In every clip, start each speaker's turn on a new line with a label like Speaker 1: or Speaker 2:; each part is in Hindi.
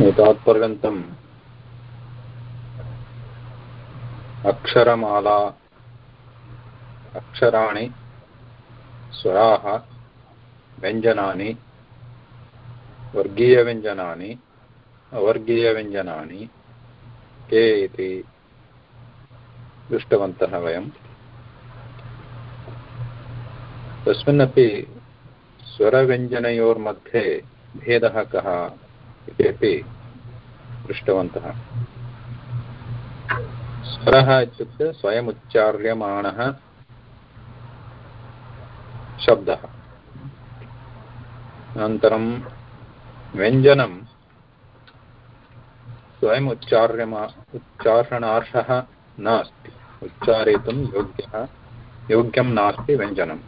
Speaker 1: एतावत्पर्यन्तम् अक्षरमाला अक्षराणि स्वराः व्यञ्जनानि वर्गीयव्यञ्जनानि अवर्गीयव्यञ्जनानि के इति दृष्टवन्तः वयम् तस्मिन्नपि स्वरव्यञ्जनयोर्मध्ये भेदः कः इति अपि पृष्टवन्तः स्वरः इत्युक्ते स्वयमुच्चार्यमाणः शब्दः अनन्तरं व्यञ्जनं स्वयम् उच्चार्यमा उच्चारणार्हः नास्ति उच्चारयितुं योग्यः योग्यं नास्ति व्यञ्जनम्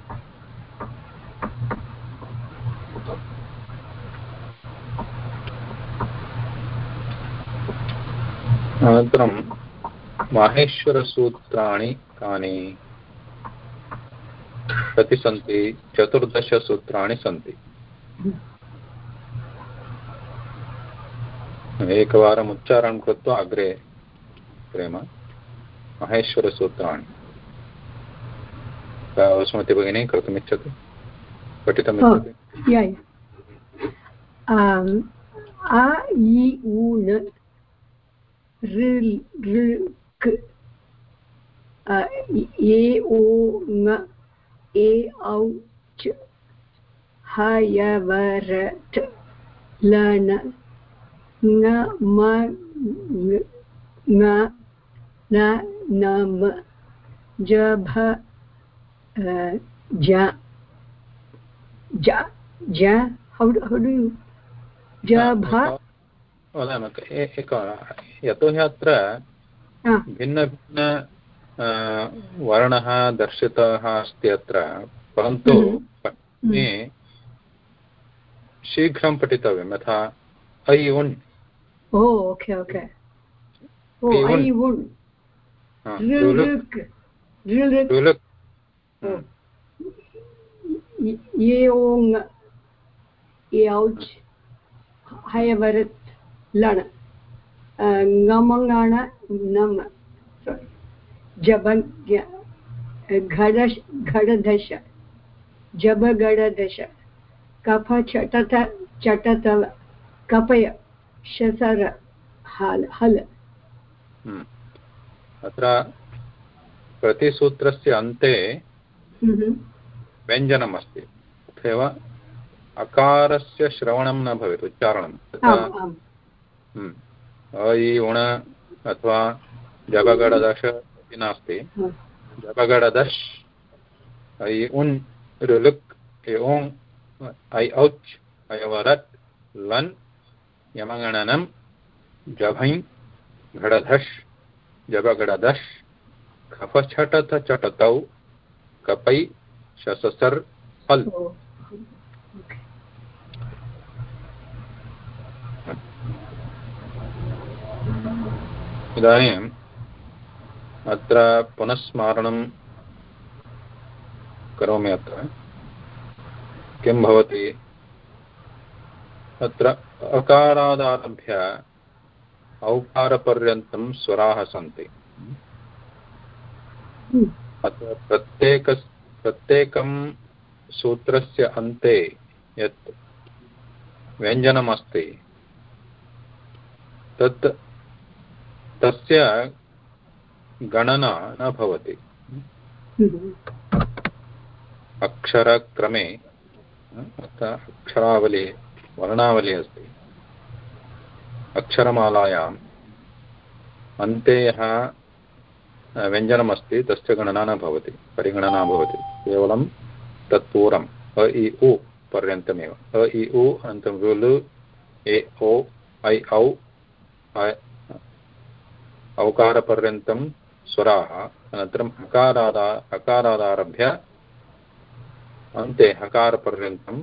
Speaker 1: अनन्तरं माहेश्वरसूत्राणि कानि कति सन्ति चतुर्दशसूत्राणि सन्ति एकवारम् उच्चारणं कृत्वा अग्रे प्रेम माहेश्वरसूत्राणि स्मृति भगिनी कर्तुमिच्छति पठितुमिच्छति
Speaker 2: ऋक् ए ओ ङ नम जभ ज ज ज how do, how do you
Speaker 1: वदामः एकवारं यतोहि अत्र भिन्नभिन्न वर्णः दर्शितः अस्ति अत्र परन्तु शीघ्रं पठितव्यं यथा ऐ उण्
Speaker 2: ये ओङ् ये औच् हयवरत् लण ngamaŋण नम सोरि जबन् घडश घडदश जबगडदश कफ चटत चटतल कपय शसर हल हल
Speaker 1: हम्म। अत्र प्रतिसूत्रस्य अन्ते हम्म। व्यञ्जनमस्ति तथैव अकारस्य श्रवणं न भवेत् उच्चारणं इ हम्म। उण अथवा जबगडदश जबगढ़दश नास्ति हम्म। जबगडदश् ऐ उन् रुलुक् ऐ ओङ् ऐ औच् अयवरत् लन् खफछटथ चटतौ कपै शससर फल इदानीम् अत्र पुनस्मारणं करोमि अत्र किं भवति अत्र अकारादारभ्य औकारपर्यन्तं स्वराः सन्ति अत्र प्रत्येक प्रत्येकं सूत्रस्य अन्ते यत् व्यञ्जनमस्ति तत् तस्य गणना न भवति अक्षरक्रमे अक्षरावली वर्णावली अस्ति अक्षरमालायाम् अन्ते यः व्यञ्जनमस्ति तस्य गणना न भवति परिगणना भवति केवलं तत् पूर्वम् अ इ उ पर्यन्तमेव अ इ उ अनन्तरं रुलु ए ओ ऐ औ औकारपर्यन्तं स्वराः अनन्तरम् अकारादा अकारादारभ्य अन्ते हकारपर्यन्तं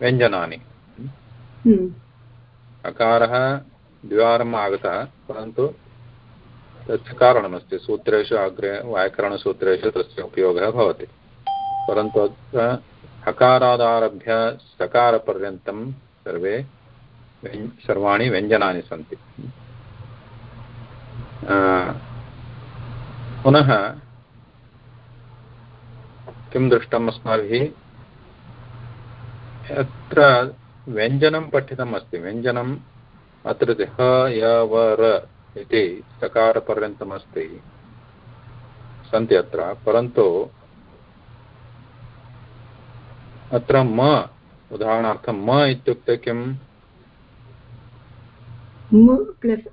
Speaker 1: व्यञ्जनानि हम्म। हकारः द्विवारम् आगतः परन्तु तस्य कारणमस्ति सूत्रेषु अग्रे व्याकरणसूत्रेषु तस्य उपयोगः भवति परन्तु अत्र हकारादारभ्य सकारपर्यन्तं सर्वे सर्वाणि व्यञ्जनानि सन्ति पुनः किं दृष्टम् अस्माभिः अत्र व्यञ्जनं पठितम् अस्ति व्यञ्जनम् अत्र ह यवर इति सकारपर्यन्तमस्ति सन्ति अत्र परन्तु अत्र म उदाहरणार्थं म इत्युक्ते किम् plus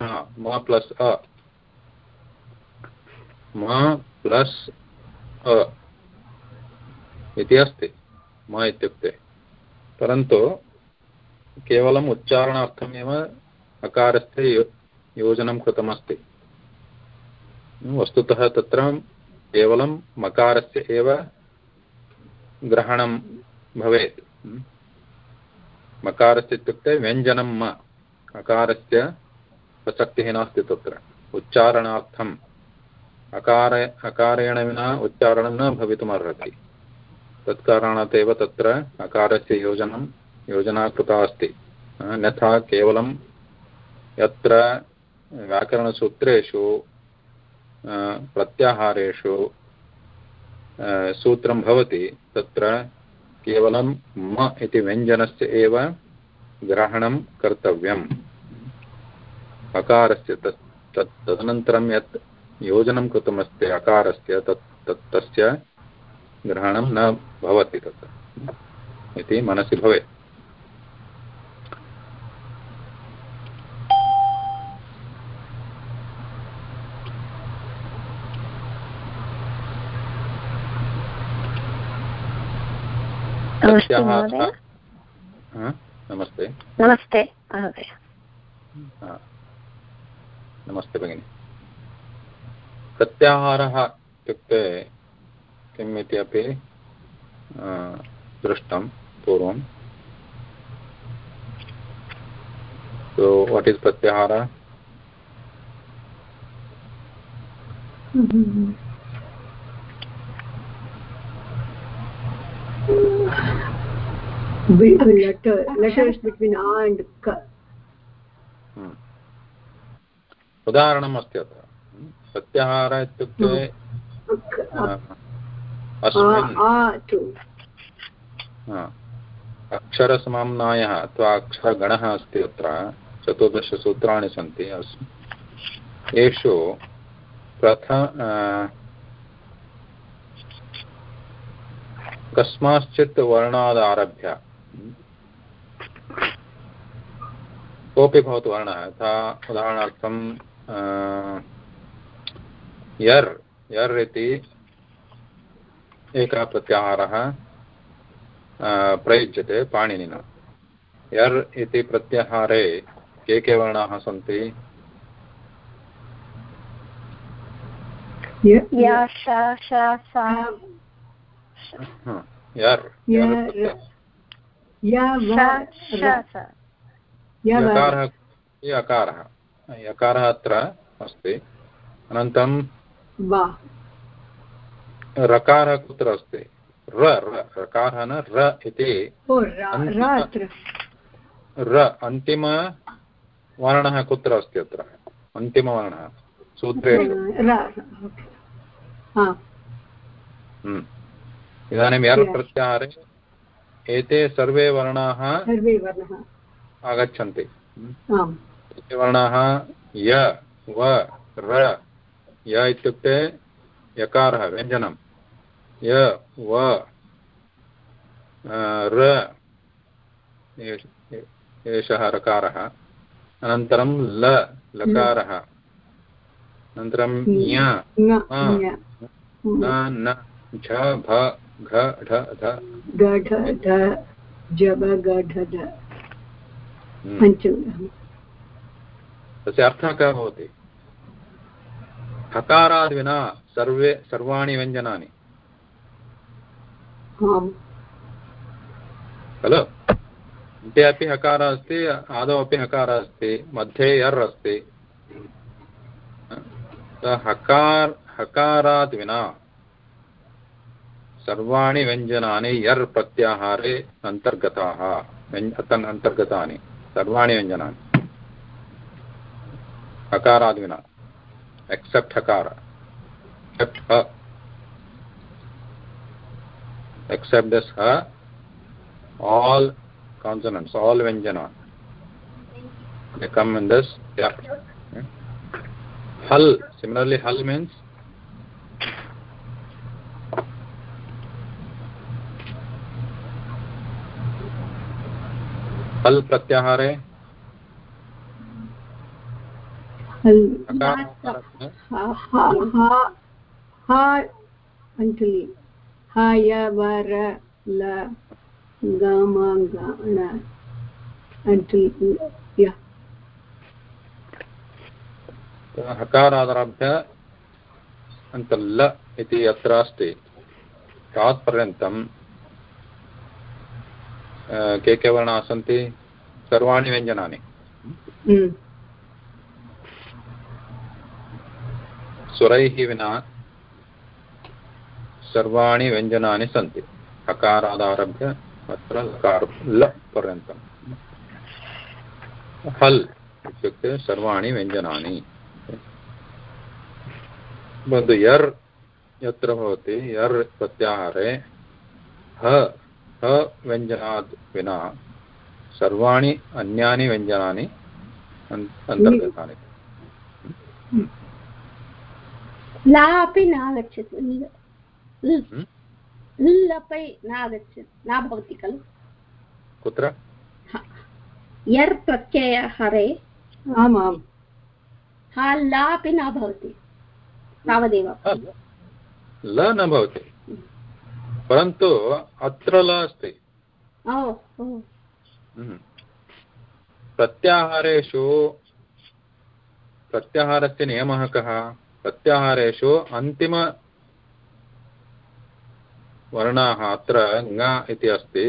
Speaker 1: ma plus a ma plus a इति अस्ति मा इत्युक्ते परन्तु केवलम् उच्चारणार्थमेव अकारस्य यो, योजनं कृतमस्ति वस्तुतः तत्र केवलं मकारस्य एव ग्रहणं भवेत् मकारस्य इत्युक्ते व्यञ्जनं म अकारस्य प्रसक्तिः नास्ति तत्र उच्चारणार्थम् अकार अकारेण विना उच्चारणं न भवितुमर्हति तत्कारणात् एव तत्र अकारस्य योजनं योजना कृता अस्ति अन्यथा केवलं यत्र व्याकरणसूत्रेषु प्रत्याहारेषु सूत्रं भवति तत्र केवलं म इति व्यञ्जनस्य एव ग्रहणं कर्तव्यम् अकारस्य से तत् तदनन्तरं यत् योजनं कृतमस्ति अकारस्य तत् तत् तस्य ग्रहणं न भवति तत् इति मनसि भवेत् नमस्ते नमस्ते महोदय नमस्ते भगिनि प्रत्याहारः इत्युक्ते किम् इति अपि दृष्टं पूर्वं सो वाट् इस् प्रत्याहार
Speaker 2: Between uh, letters between a and K.
Speaker 1: Hmm. उदाहरणम् अस्ति अत्र प्रत्याहार इत्युक्ते हाँ। हाँ। हाँ, अक्षरसमाम्नायः अथवा अक्षरगणः अस्ति अत्र चतुर्दशसूत्राणि सन्ति येषु प्रथ कस्माश्चित् वर्णादारभ्य कोऽपि भवतु वर्णः यथा उदाहरणार्थं यर यर इति एकः प्रत्याहारः प्रयुज्यते पाणिनिना यर् इति प्रत्याहारे के के वर्णाः सन्ति यकारः यकारः अत्र अस्ति अनन्तरं रकारः कुत्र अस्ति र रकारः न र इति र अन्तिमवर्णः कुत्र अस्ति अत्र अन्तिमवर्णः सूत्रे हम्म। इदानीं यर् प्रत्याहारे एते सर्वे वर्णाः आगच्छन्ति इति य व र य इत्युक्ते यकारः व्यञ्जनं य व र एषः रकारः अनन्तरं ल लकारः अनन्तरं ञ न झ भ घ ढ
Speaker 2: ध घ ढ
Speaker 1: तस्य अर्थः कः भवति हकाराद् विना सर्वे सर्वाणि व्यञ्जनानि खलु अन्ते अपि हकारः अस्ति आदौ अपि हकारः अस्ति मध्ये यर् अस्ति हकार हकारात् विना सर्वाणि व्यञ्जनानि यर् प्रत्याहारे अन्तर्गताः अन्तर्गतानि सर्वाणि व्यञ्जनानि हकारादिना एक्सेप्ट हकार एक्सेप्ट ह एक्सेप्ट दिस ह all consonants all व्यंजना come in this हल सिमिलरली हल मीन्स हल प्रत्याहारे
Speaker 2: अञ्जलि हय वर ल गण
Speaker 1: हकारादारभ्य अन्तल्ल इति अत्र अस्ति तावत्पर्यन्तं के के वर्णाः सन्ति सर्वाणि व्यञ्जनानि हम्म। स्वरैः विना सर्वाणि व्यञ्जनानि सन्ति हकारादारभ्य अत्र लकार ल पर्यन्तं हल् इत्युक्ते सर्वाणि व्यञ्जनानि बन्धु यर् यत्र भवति यर् प्रत्याहारे ह ह व्यञ्जनाद् विना सर्वाणि अन्यानि व्यञ्जनानि अन्तर्गतानि
Speaker 2: हम्म। ला अपि नागच्छति ल् अपि हम्म? नागच्छति न भवति खलु कुत्र यर् प्रत्यय हरे आमां हा ला अपि न भवति तावदेव
Speaker 1: ल न भवति परन्तु अत्र ल अस्ति
Speaker 2: हम्म।
Speaker 1: प्रत्याहारेषु प्रत्याहारस्य नियमः कः प्रत्याहारेषु अन्तिमवर्णाः अत्र ङ इति अस्ति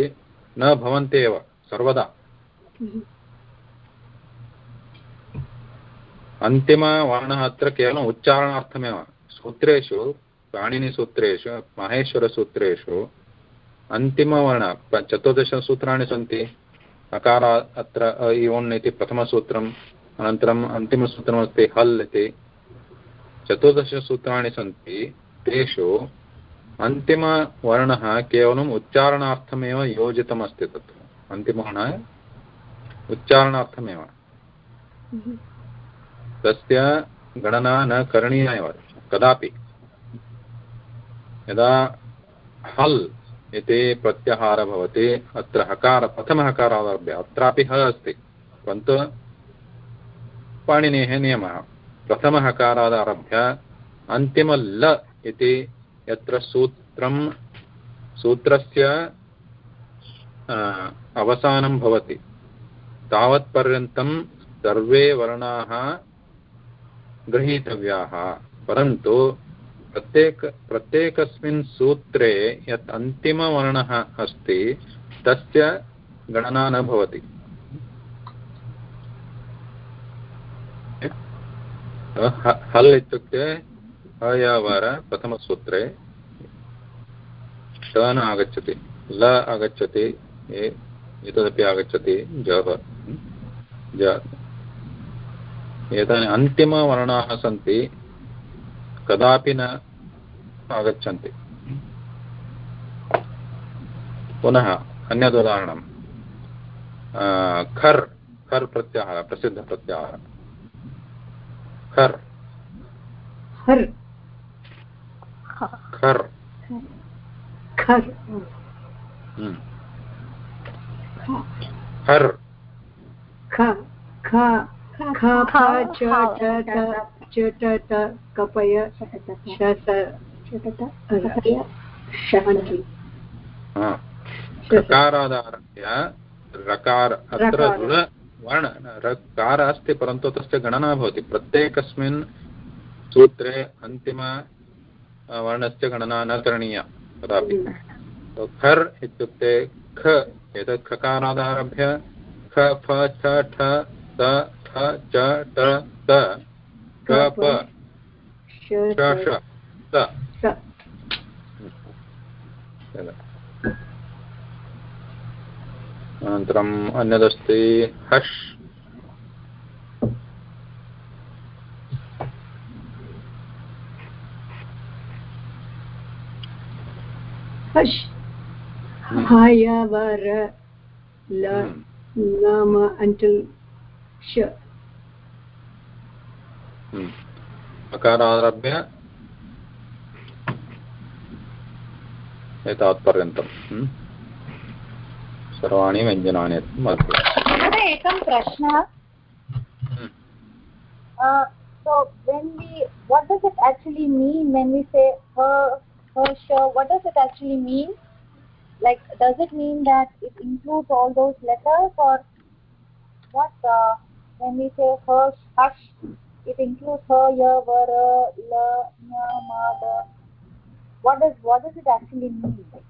Speaker 1: न भवन्त्येव सर्वदा अन्तिमवर्णः अत्र केवलम् उच्चारणार्थमेव सूत्रेषु पाणिनिसूत्रेषु माहेश्वरसूत्रेषु अन्तिमवर्ण चतुर्दशसूत्राणि सन्ति अकार अत्र इ ओन् इति प्रथमसूत्रम् अनन्तरम् अन्तिमसूत्रमस्ति हल् इति चतुर्दशसूत्राणि सन्ति तेषु अन्तिमवर्णः केवलम् उच्चारणार्थमेव योजितमस्ति तत्र अन्तिमवर्णः उच्चारणार्थमेव हम्म। तस्य गणना न करणीया एव कदापि यदा हल् इति अत्र हकार प्रथमहकारादारभ्य अत्रापि ह अस्ति परन्तु पाणिनेः नियमः प्रथमहकारादारभ्य अन्तिम ल इति यत्र सूत्रं सूत्रस्य अवसानं भवति तावत्पर्यन्तं सर्वे वर्णाः गृहीतव्याः परन्तु प्रत्येक प्रत्येकस्मिन् सूत्रे यत् अन्तिमवर्णः अस्ति तस्य गणना न भवति हल् इत्युक्ते हयावार प्रथमसूत्रे ट न आगच्छति ल आगच्छति एतदपि आगच्छति जः ज एतानि अन्तिमवर्णाः सन्ति कदापि न आगच्छन्ति पुनः अन्यदुदाहरणं खर् खर् प्रत्याहारः प्रसिद्धप्रत्याहारः हर
Speaker 2: हर खर खर
Speaker 1: हम्म। हर
Speaker 2: चटत कपय षकारादारभ्य
Speaker 1: रकार अत्र वर्ण कार अस्त पर गणना भवति अतिम सूत्रे से गणना न करनी कदापि तो खर् इत्युक्ते ख एतत् खकारादारभ्य ख फ छ ठ च ट त
Speaker 2: प ष
Speaker 1: अनन्तरम् अन्यदस्ति हश्
Speaker 2: हश् हयवर लम अण्टल् श
Speaker 1: हम्म। अकारारभ्य एतावत्पर्यन्तम् हम्म। सर्वाणि व्यञ्जनानि
Speaker 2: एकं प्रश्नः so when we what does it actually mean when we say her her sure what does it actually mean like does it mean that it includes all those letters or what uh, when we say her hush it includes her ya vara la nya ma what does what does it actually mean like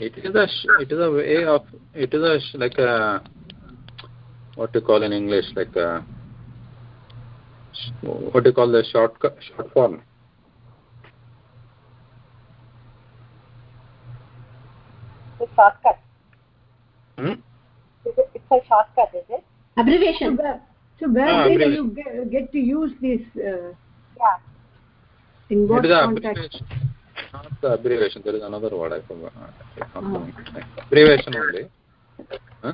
Speaker 1: it is a it is a way of it is a like a what do you call in English like a what do you call the short short form. The shortcut. Hmm?
Speaker 2: It's a, it's a shortcut, is it? Abbreviation. So where ah, you get, get, to use this? Uh, yeah. In what context?
Speaker 1: the abbreviation there is another word i forgot ah. abbreviation only
Speaker 2: huh?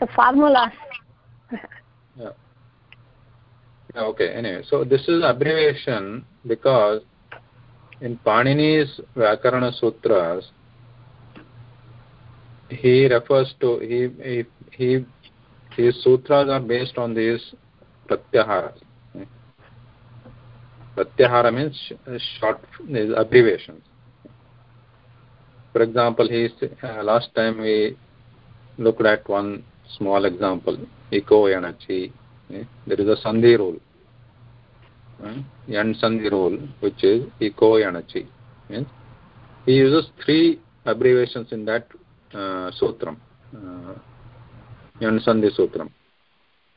Speaker 2: the formula yeah
Speaker 1: yeah okay anyway so this is abbreviation because in panini's vyakarana sutras he refers to he he, he his sutras are based on these pratyaharas Pratyahara means short abbreviations. For example, he uh, last time we looked at one small example, Eko Yanachi. Eh, there is a Sandhi rule, and eh, Yan Sandhi rule, which is Eko Yanachi. Eh. He uses three abbreviations in that uh, sutram, uh, Yan Sandhi sutram.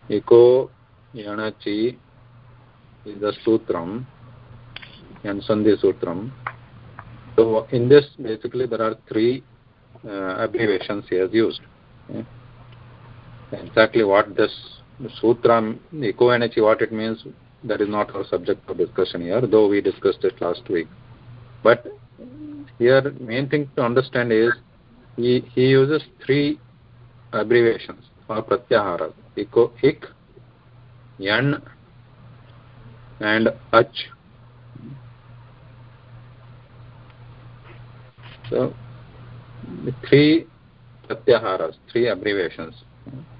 Speaker 1: Eko Yanachi the sutram and Sandhi Sutram. So in this, basically, there are three uh, abbreviations he has used. Okay? Exactly what this sutram eco energy, what it means, that is not our subject for discussion here, though we discussed it last week. But here, main thing to understand is he, he uses three abbreviations for pratyahara. eco, ik, yan, and ach so three pratyaharas three abbreviations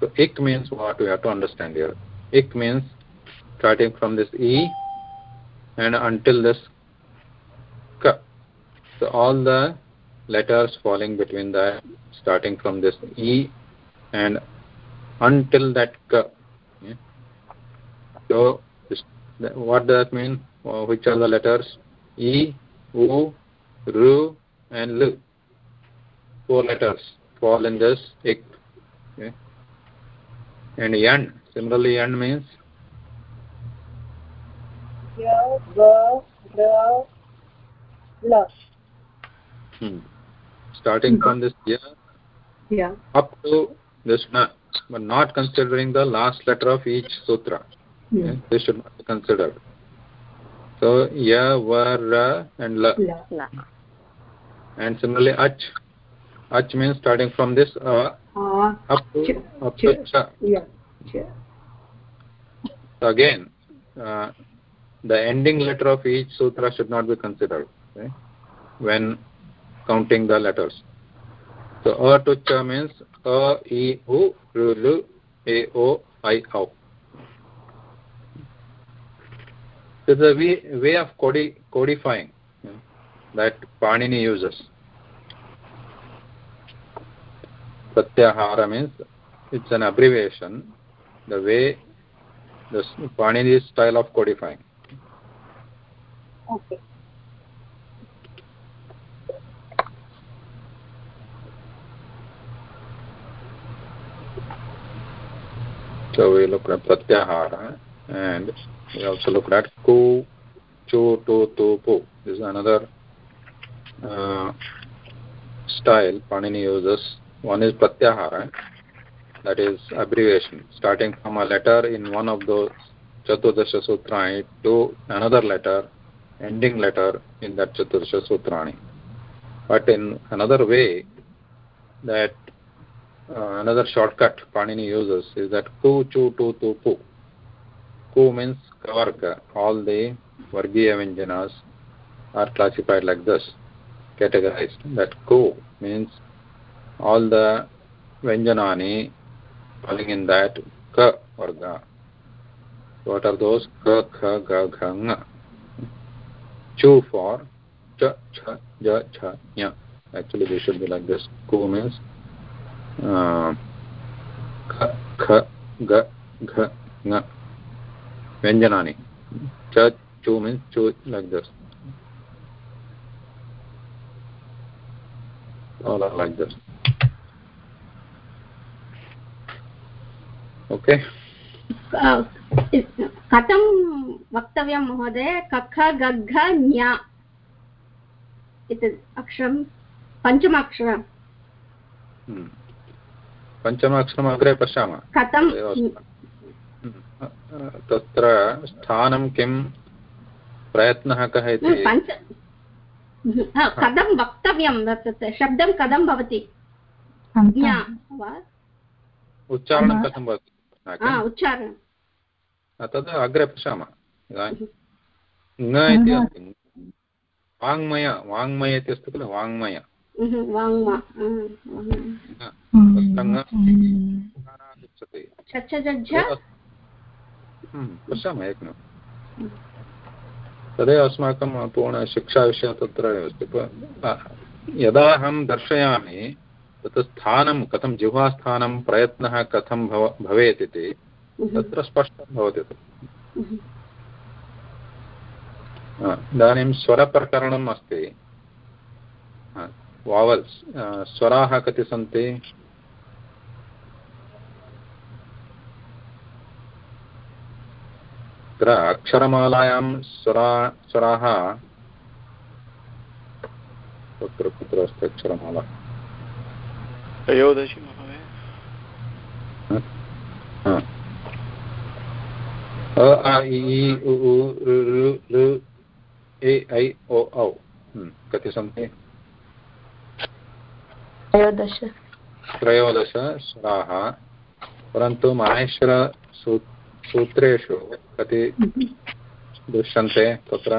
Speaker 1: so ik means what we have to understand here ik means starting from this e and until this k so all the letters falling between the starting from this e and until that k yeah. so what does that mean? which are the letters? E, U, Ru, and L. Four letters fall in this ik. Okay. And yan. Similarly, yan means?
Speaker 2: Ya, Ga, Ra, La.
Speaker 1: Hmm. Starting from this ya, yeah. up to this na, but not considering the last letter of each sutra yeah. they should not be considered so ya va ra and la, la. and similarly ach ach means starting from this uh, uh, up to up to cha. yeah so again uh, the ending letter of each sutra should not be considered okay? when counting the letters so a to cha means a e u It's a way, way of codi codifying you know, that Panini uses. Pratyahara means it's an abbreviation, the way the Panini style of codifying. Okay. So we look at Pratyahara and we also looked at ko cho to to po this is another uh, style panini uses one is pratyahara that is abbreviation starting from a letter in one of the chaturdasha sutrani to another letter ending letter in that chaturdasha sutrani but in another way that uh, another shortcut panini uses is that ko cho to to po Ku means Kavarga. All the Vargiya Vyanjanas are classified like this, categorized. That Ku means all the Vyanjanani falling in that Ka Varga. What are those? Ka, Kha, Ga, Gha, Nga. Chu for Cha, Cha, Ja, Cha, Nya. Actually, they should be like this. Ku means uh, ka Kha, Ga, Gha, Nga. व्यञ्जनानि च चू मीन्स् चू लैक् दस् ओके
Speaker 2: कथम वक्त महोदय कख गघ ज्ञा एतत् अक्षरं पञ्चमाक्षरं
Speaker 1: hmm. पञ्चमाक्षरम् अग्रे पशा कथम तत्र स्थानं किं प्रयत्नः कः इति
Speaker 2: कथं वक्तव्यं शब्दं कथं भवति
Speaker 1: उच्चारणं कथं भवति उच्चारणं तद् अग्रे पश्यामः इदानीं न इति अस्ति वाङ्मय वाङ्मय इति अस्ति खलु वाङ्मय वाङ्मय पश्यामः हम्म, एकं हम्म। तदेव अस्माकं पूर्णशिक्षाविषयः तत्रैव अस्ति यदा अहं दर्शयामि तत् स्थानं कथं जिह्वास्थानं प्रयत्नः कथं भव भवेत् इति हम्म। तत्र स्पष्टं भवति इदानीं स्वरप्रकरणम् अस्ति वावल्स् स्वराः कति सन्ति अत्र अक्षरमालायां स्वरा स्वराः कुत्र कुत्र अस्ति अक्षरमाला त्रयोदशी महोदय कति सन्ति त्रयोदश त्रयोदश स्वराः परन्तु माहेश्वरसूत्र सूत्रेषु कति दृश्यन्ते तत्र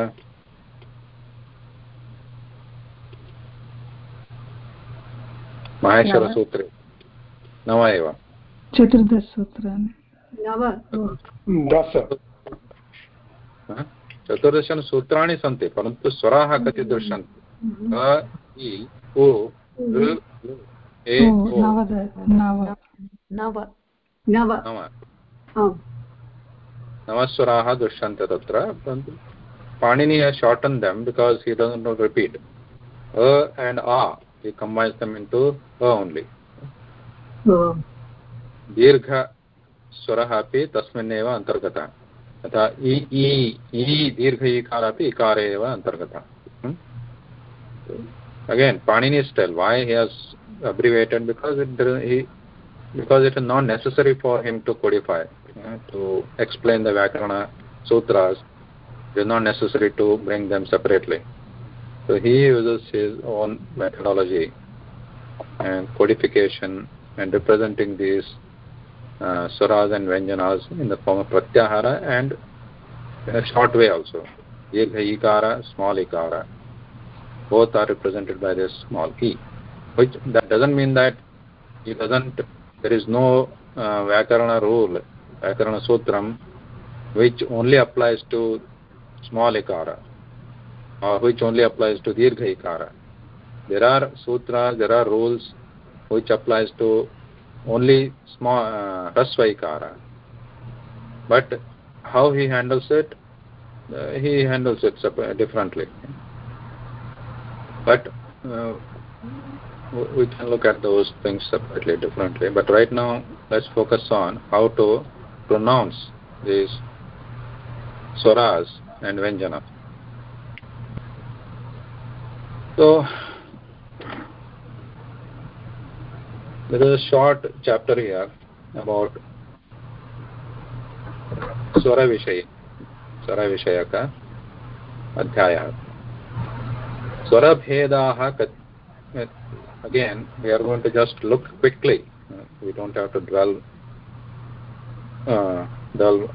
Speaker 2: माहेश्वरसूत्रे नव एव चतुर्दशसूत्राणि
Speaker 1: चतुर्दशन सूत्राणि सन्ति परन्तु स्वराः कति दृश्यन्ते
Speaker 2: नव
Speaker 1: नमस्वरा दृश्य त्र पाणीनीय शॉर्ट एंड दम because he doesn't no repeat अ एंड आ he combines them into a only दीर्घ स्वर अभी तस्मिन् अंतर्गत अतः दीर्घ इकार अभी इकार अंतर्गत again Panini style why he has abbreviated because it because it is not necessary for him to codify Uh, to explain the Vyakarana sutras, it is not necessary to bring them separately. So he uses his own methodology and codification and representing these uh, suras and vyanjanas in the form of pratyahara and in a short way also. Ikara, small ikara. Both are represented by this small e. Which that doesn't mean that he doesn't, there is no uh, Vyakarana rule Akarana Sutram, which only applies to small ikara, or which only applies to dirgha ikara. There are sutras, there are rules which applies to only small uh, rasva ikara. But how he handles it, uh, he handles it differently. But uh, we can look at those things separately, differently. But right now, let's focus on how to pronounce these swaras and Vyanjana. So, there is a short chapter here about स्वरा विषय adhyaya विषयक अध्यायः स्वरभेदाः again we are going to just look quickly we don't have to dwell uh, the,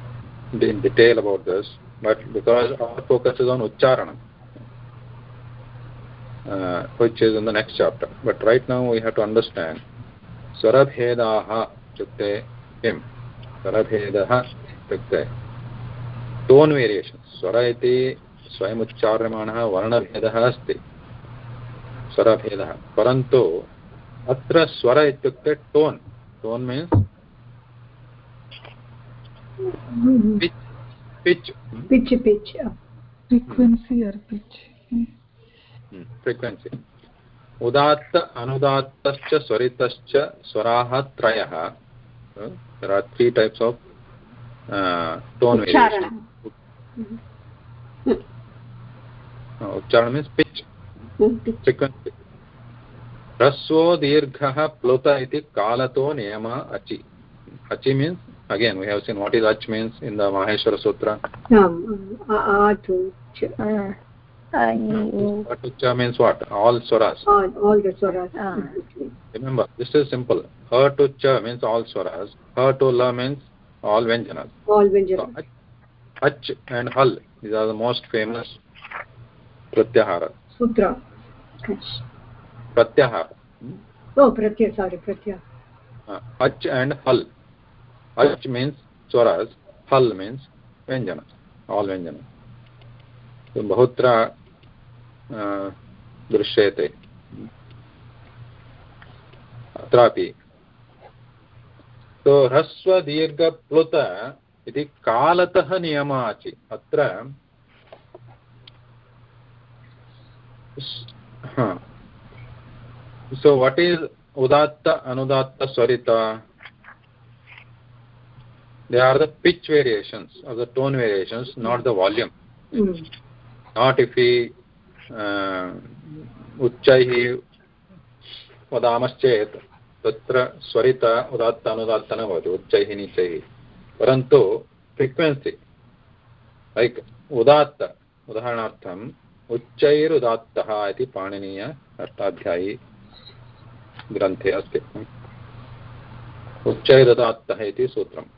Speaker 1: in detail about this, but because our focus is on Uccharanam, uh, which is in the next chapter. But right now we have to understand Swarabhedaha Chukte Kim. Swarabhedaha Chukte. Tone variations. Swara iti स्वयम् उच्चार्यमाणः वर्णभेदः अस्ति स्वरभेदः परन्तु अत्र स्वर इत्युक्ते tone tone means pitch pitch
Speaker 2: pitch pitch frequency or pitch
Speaker 1: frequency उदात्त अनुदात्तश्च स्वरितश्च प्लुत इति कालतो नियम अचि Achi means, again, we have seen what is Ach means in the Maheshwara Sutra.
Speaker 2: Um, uh, uh, uh, uh Atucha
Speaker 1: means what? All swaras.
Speaker 2: All, all the swaras. Ah.
Speaker 1: Remember, this is simple. Her to cha means all swaras. Her to la means all vyanjanas.
Speaker 2: All vyanjanas. So,
Speaker 1: Ach and Hal, these are the most famous pratyahara. Sutra. Pratyahara. Hmm?
Speaker 2: Oh, pratyahara, sorry, pratyahara.
Speaker 1: Uh, Ach and Hal. अच मीन्स स्वराज फल मीन्स व्यंजन ऑल व्यंजन बहुत दृश्य से तो ह्रस्व दीर्घ प्लुत कालत नियमाचि अत्र so what is udatta anudatta Swarita they are the pitch variations or the tone variations not the volume mm. not if we uh, उच्चैः वदामश्चेत् तत्र स्वरित उदात्त अनुदात्त न भवति उच्चैः नीचैः परन्तु फ्रिक्वेन्सि लैक् उदात्त उदाहरणार्थम् उच्चैरुदात्तः इति पाणिनीय अष्टाध्यायी ग्रन्थे अस्ति उच्चैरुदात्तः इति सूत्रम्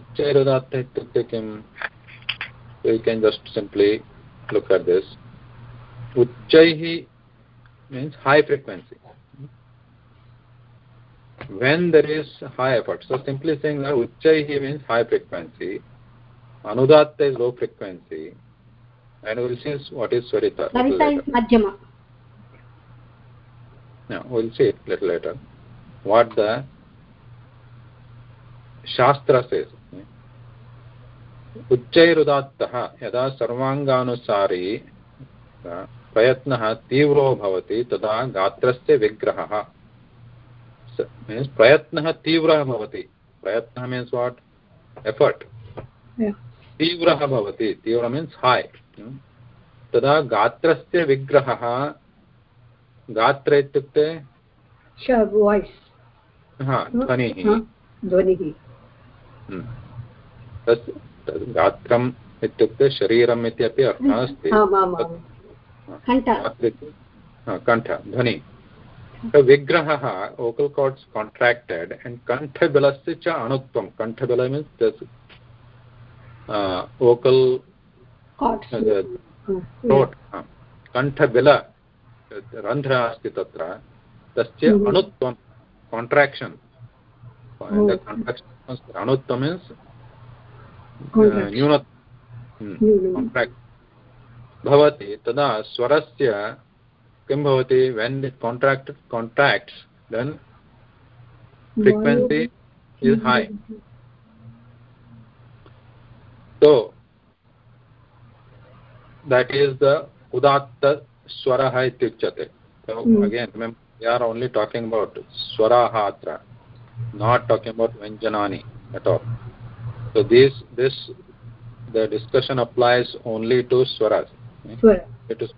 Speaker 1: उच्चैरुदात्तः इत्युक्ते किम् you can just simply look at this उच्चैः means high frequency when there is high effort so simply sing दर् उच्चैः मीन्स् है फ्रीक्वेन्सि अनुदात्त is low frequency and will sees what is Swarita will see it little later what the शास्त्र सेस् उच्चैरुदात्तः यदा सर्वाङ्गानुसारी प्रयत्नः तीव्रो भवति तदा गात्रस्य विग्रहः मीन्स् प्रयत्नः तीव्रः भवति प्रयत्नः मीन्स् वाट् एफर्ट् तीव्रः भवति तीव्र मीन्स् हाय् तदा गात्रस्य विग्रहः गात्र इत्युक्ते ध्वनिः hmm. गात्रम् इत्युक्ते शरीरम् इत्यपि अर्थः अस्ति कण्ठ ध्वनि विग्रहः ओकल् कार्ड्स् काण्ट्राक्टेड् अण्ड् कण्ठबलस्य च अणुत्वं कण्ठबल मीन्स् ओकल् कण्ठबिल रन्ध्र अस्ति तत्र तस्य हम्म। अणुत्वं काण्ट्राक्षन् अणुत्वं मीन्स् न्यून हम्म, भवति तदा स्वरस्य किं भवति when contract contracts then frequency is high so that is the उदात्त स्वरः इत्युच्यते again we are only talking about स्वराः अत्र नाट् टाकिङ्ग् अबौट् व्यञ्जनानि at all So this this the discussion applies only to swaras. Right? Swara. It is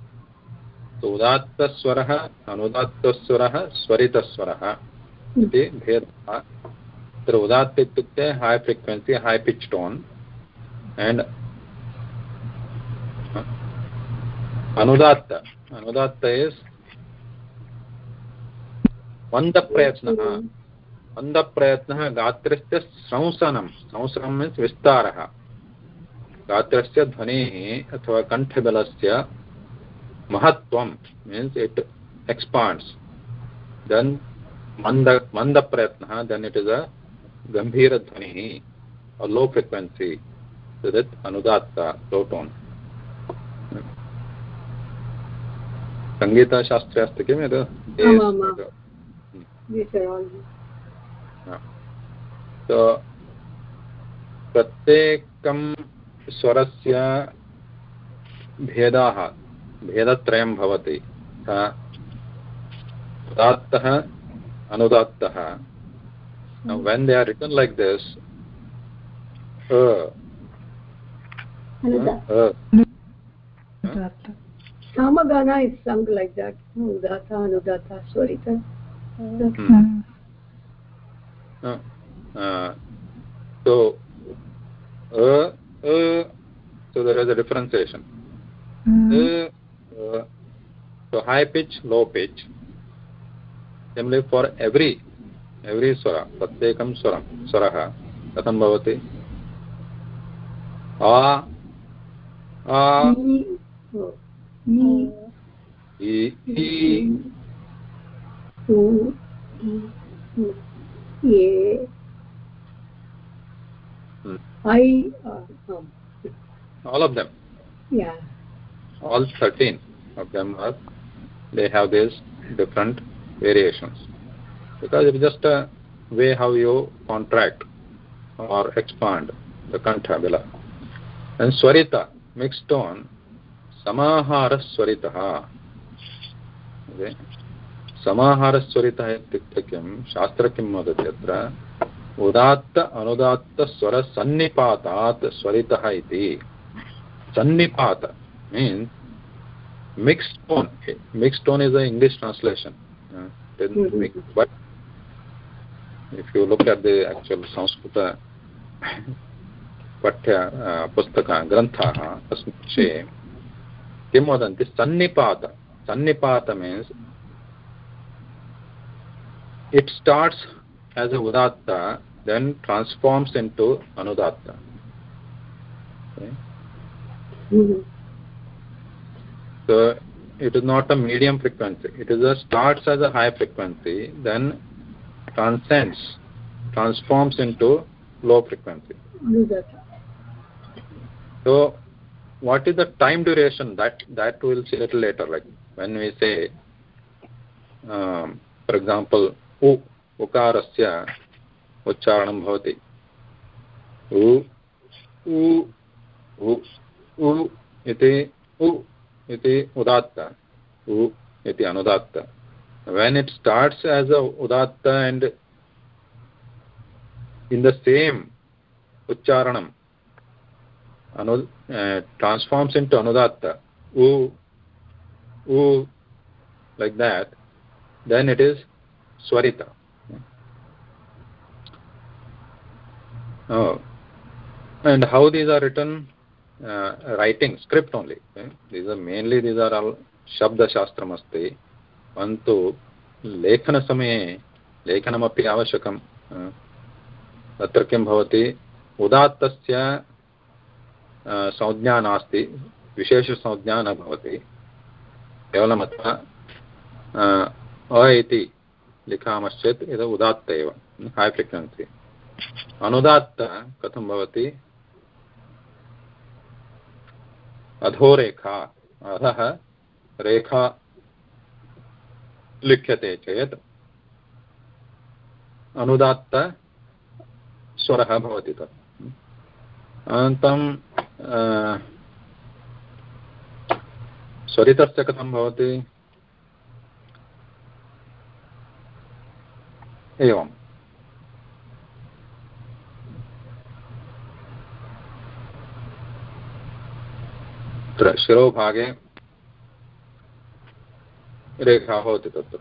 Speaker 1: so udatta anudatta udattaswarah, anudattaswarah, swaritaswarah. इति भेदः तत्र उदात्त इत्युक्ते है फ्रीक्वेन्सि है पिच् टोन् एण्ड् अनुदात्त अनुदात्त इस् मन्दप्रयत्नः प्रयत्न गात्र संसनं संसनं मीन विस्तार गात्र ध्वनि अथवा कंठबल कण्ठबलस्य महत्त्वं मीन्स् इट् एक्स्पाण्ड्स् देन् मंद प्रयत्न देन् इट इज अ गम्भीरध्वनिः लो फ्रिक्वेन्सि तद् अनुदात्त लो टोन् सङ्गीतशास्त्रे अस्ति किम् यद् तो प्रत्येकं स्वरस्य भेदाः भेदत्रयं भवति उदात्तः अनुदात्तः Now, when they are written like this, uh,
Speaker 2: Anudata.
Speaker 1: Uh,
Speaker 2: uh, Samagana is sung like that. Udata, Anudata, Swarita. Hmm.
Speaker 1: so uh, uh, so there is a differentiation mm. uh, uh, so high pitch low pitch similarly for every every swara pratyekam swaram swarah katham bhavati a a ni ni e e ये ऐ ऑल ऑफ देम या all 13 of them are they have this different variations because it is just a way how you contract और एक्सपैंड द कंठ एंड स्वरित मिक्स्ड टोन समाहार स्वरितः समाहारस्वरितः इत्युक्ते किं शास्त्र किं वदति अत्र उदात्त अनुदात्त स्वर सन्निपातात् स्वरितः इति सन्निपात means mixed tone. Mixed tone is a English translation. Uh, mm-hmm. but if you look at Sanskrit पठ्य पुस्तक ग्रन्थाः तस्मिन् विषये किं वदन्ति सन्निपात सन्निपात means it starts as a udatta, then transforms into anudatta. Okay. Mm-hmm. So it is not a medium frequency. It is a starts as a high frequency, then transcends, transforms into low frequency. Anudatta. So what is the time duration? That that we'll see little later. Like when we say, um, for example, उकार से उच्चारण उदात्त उदात्त when it start as a उदात्त एंड इन द सेम उच्चारण ट्रांसफॉर्म्स इनटू अनुदात्त उ like that then it is स्वरित oh. and how these are written uh, writing script only okay? these are mainly these are all shabda shastra masti. lekhana shastram asti antu avashakam. Uh, लेखनमपि आवश्यकं तत्र किं भवति उदात्तस्य संज्ञा नास्ति विशेषसंज्ञा न भवति केवलमत्र uh, इति लिखामश्चेत् उदात्त हाई है अनुदात्त कथम भवति अधोरेखा अध रेखा लिख्यते चेत अनुदात्त स्वर होती तो अनन्तरं स्वरित कथम होती एवम् अत्र शिरोभागे रेखा होती तत्र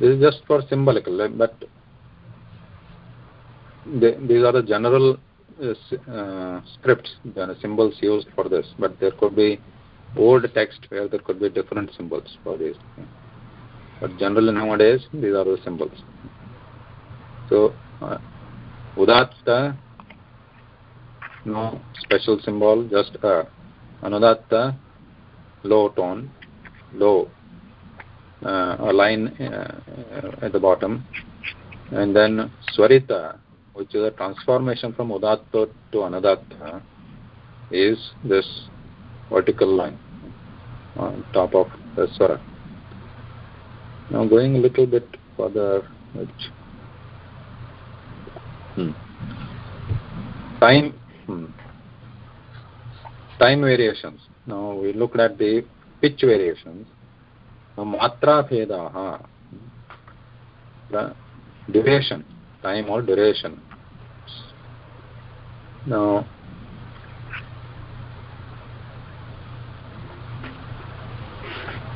Speaker 1: this just for symbolic but these are the general scripts symbols used for this but there be be text text there could be different symbols for this things But generally nowadays, these are the symbols. So, uh, Udatta, no special symbol, just A. Uh, Anudatta, low tone, low, uh, a line uh, at the bottom. And then Swarita, which is a transformation from Udatta to Anudatta, is this vertical line on top of the Swara. Now going a little bit further, which hmm. time hmm. time variations. Now we looked at the pitch variations. Now matra bhedaha, the duration, time or duration. Now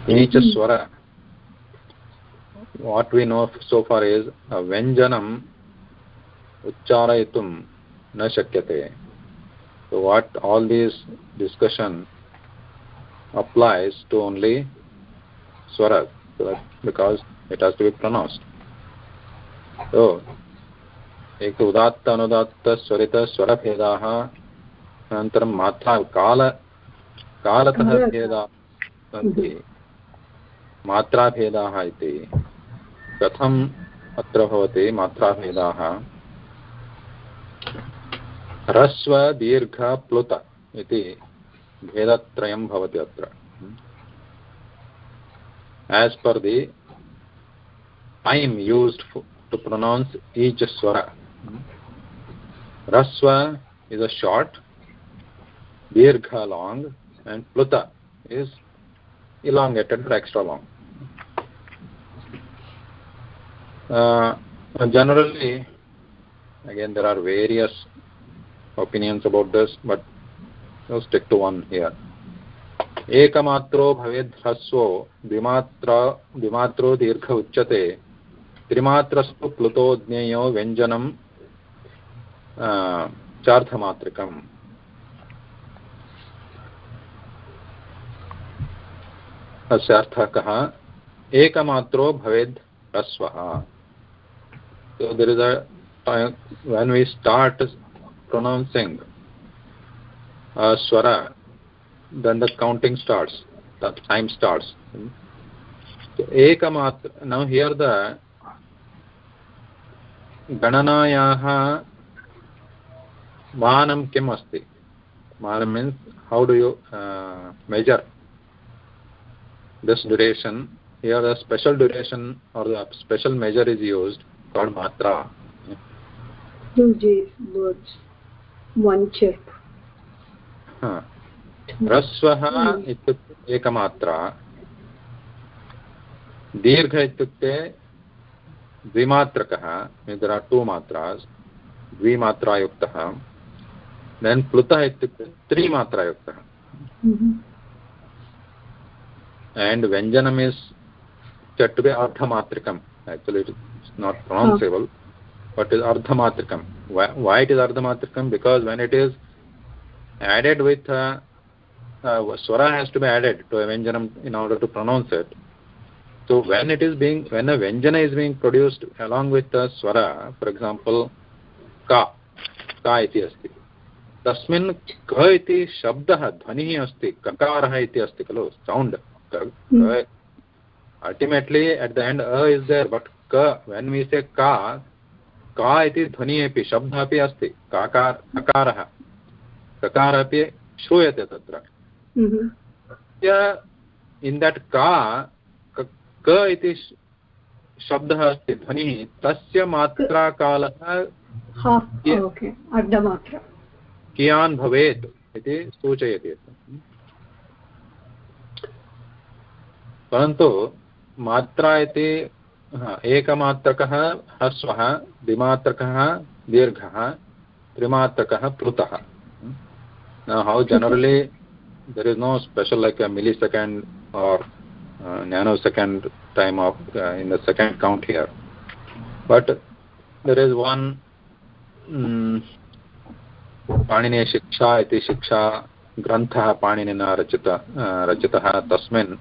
Speaker 1: each swara what we know so far is vyanjanam uchcharayitum na shakyate so what all this discussion applies to only swara so because it has to be pronounced so एक तो उदात्त अनुदात्त स्वरित स्वर भेदाः अनन्तरं मात्रा काल कालतः भेदाः सन्ति मात्राभेदाः इति कथम् अत्र भवति मात्राभेदाः ह्रस्व दीर्घ प्लुत इति भेदत्रयं भवति अत्र as per the time used to pronounce each swara raswa is a short dirgha long and pluta is elongated or extra long uh, generally again there are various opinions about this but we'll stick to one here एकमात्रो भवेद् ह्रस्वो द्विमात्रा द्विमात्रो दीर्घ उच्यते त्रिमात्रस्तु प्लुतो ज्ञेयो व्यञ्जनं चार्थमात्रिकम् तस्य अर्थः कः एकमात्रो भवेद् ह्रस्वः So there is a time when we start pronouncing a uh, swara, then the counting starts, the time starts. So ekamatra, now here the gananayaha manam kim means how do you uh, measure this duration. Here a special duration or a special measure is used. one matra
Speaker 2: two j words one chip
Speaker 1: huh. ह्रस्वः हाँ इत्युक्ते एकमात्रा दीर्घ इत्युक्ते द्विमात्रकः देर् टु मात्रास् द्विमात्रायुक्तः देन् प्लुतः इत्युक्ते त्रिमात्रायुक्तः एण्ड् व्यञ्जनम् इस् चट्वे अर्धमात्रिकम् actually it is not pronounceable oh. but it is ardhamatrikam why, why it is ardhamatrikam because when it is added with a, a swara has to be added to a vyanjanam in order to pronounce it so when it is being when a vyanjana is being produced along with the swara for example ka ka iti asti तस्मिन् क इति शब्दः ध्वनिः अस्ति ककारः इति अस्ति खलु sound ultimately at the end a is there but ka when we say ka का इति ध्वनिः अपि शब्दः अपि अस्ति काकार अकारः ककारः अपि श्रूयते तत्र इन् दट् का क इति शब्दः अस्ति ध्वनिः तस्य मात्राकालः oh, कियान् भवेत् इति सूचयति परन्तु मात्रा इति एकमात्रकः ह्रस्वः द्विमात्रकः दीर्घः त्रिमात्रकः पृथः how generally there is no special like a millisecond are nanosecond time of in the second count here but there is one पाणिनीयशिक्षा इति शिक्षा ग्रन्थः पाणिनिना रचित रचितः तस्मिन्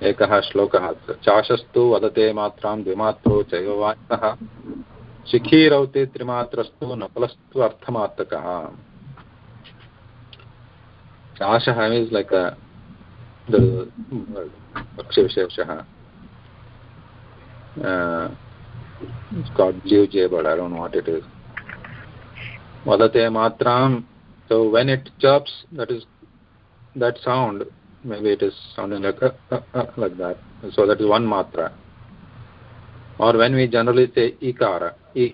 Speaker 1: एकः श्लोकः अत्र चाषस्तु वदते मात्रां द्विमात्रौ चैववाचः शिखी रौते त्रिमात्रस्तु नकुलस्तु अर्थमात्रकः चाषः मीन्स् लैक् पक्षविशेषः वदते मात्रां so when it chirps that is that sound maybe it is sounding like uh, uh, uh, like that so that is one matra or when we generally say ikara i,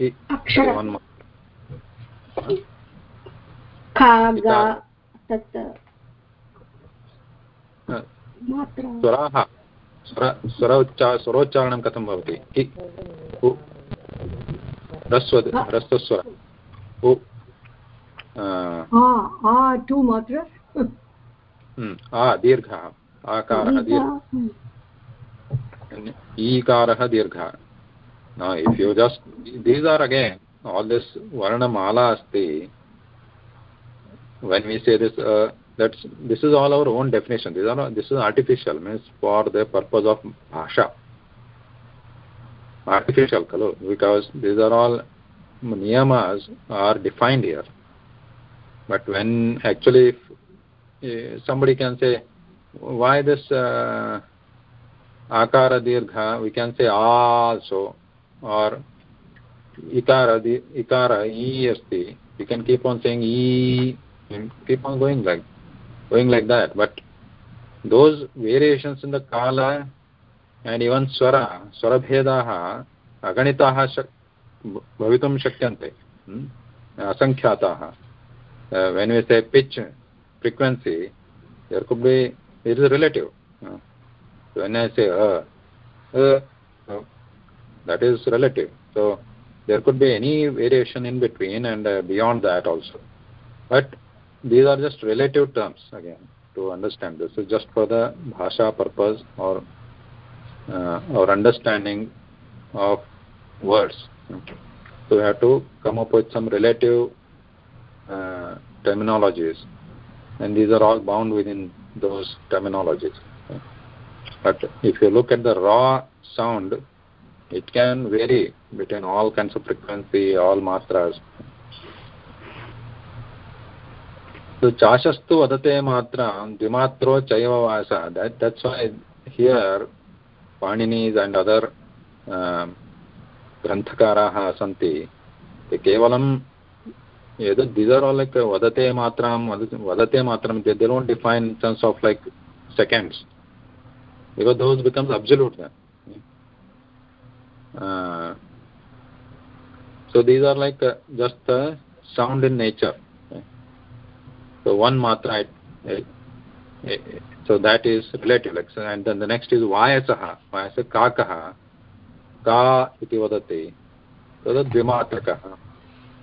Speaker 1: I Akshara. one matra
Speaker 2: kaga tat स्वराः
Speaker 1: स्वर स्वरोच्चा स्वरोच्चारणं कथं rasva इ उ ह्रस्व ह्रस्वस्वर
Speaker 2: ah two matras
Speaker 1: दीर्घः आकारः दीर्घ ईकारः दीर्घः if you just these are again all this वर्णमाला अस्ति when we say this uh, that's this is all our own definition these are not, this is artificial means for the purpose of bhasha artificial color because these are all niyamas are defined here but when actually somebody can say why this uh, akara dirgha we can say also or ikara di ikara e asti you can keep on saying e keep on going like going like that but those variations in the kala and even swara swara bhedaah aganitaah bhavitum shakyante asankhyaataah when we say pitch frequency, there could be, it is relative. Uh, when I say uh, uh, uh, that is relative. So there could be any variation in between and uh, beyond that also. But these are just relative terms again to understand. This is just for the bhasha purpose or uh, understanding of words. So we have to come up with some relative uh, terminologies and these are all bound within those terminologies. But if you look at the raw sound, it can vary between all kinds of frequency, all matras. So chashastu adate mātra, dimatro chaiva vasa. That, that's why here Paninis and other uh, ग्रन्थकाराः सन्ति ते केवलं Either these are all like vadate uh, matram, vadate matram. They, they don't define in terms of like seconds, because those becomes absolute then. Uh, so these are like uh, just the sound in nature. Okay? So one matra, it, it, so that is relative. Like, so, and then the next is vayasaha, vayasa kakaha, ka iti vadate. So that dvimatrakaha.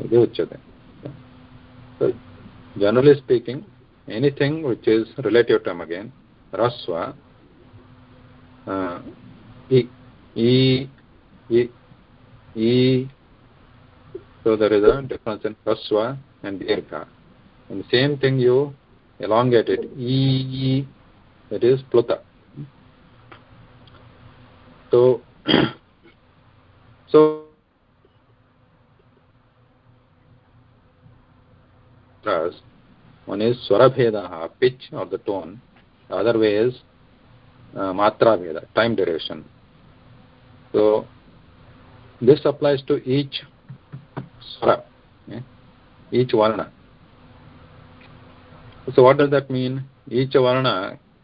Speaker 1: इति उच्यते generally speaking anything which is relative term again e. so there is a difference in raswa and dirgha and same thing you elongated it e pluta so one is swara swarabheda pitch of the tone the other way is uh, matra bheda time duration so this applies to each swara okay? each varna so what does that mean each varna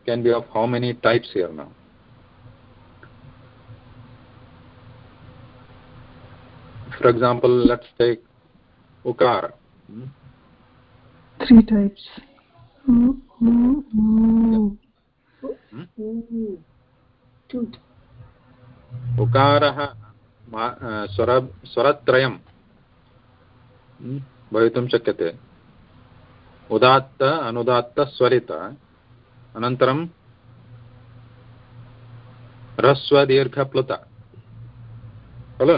Speaker 1: can be of how many types here now for example let's take ukara hmm? three types. उकारः स्वर स्वरत्रयं भवितुं शक्यते उदात्त अनुदात्तस्वरित अनन्तरं ह्रस्वदीर्घप्लुत खलु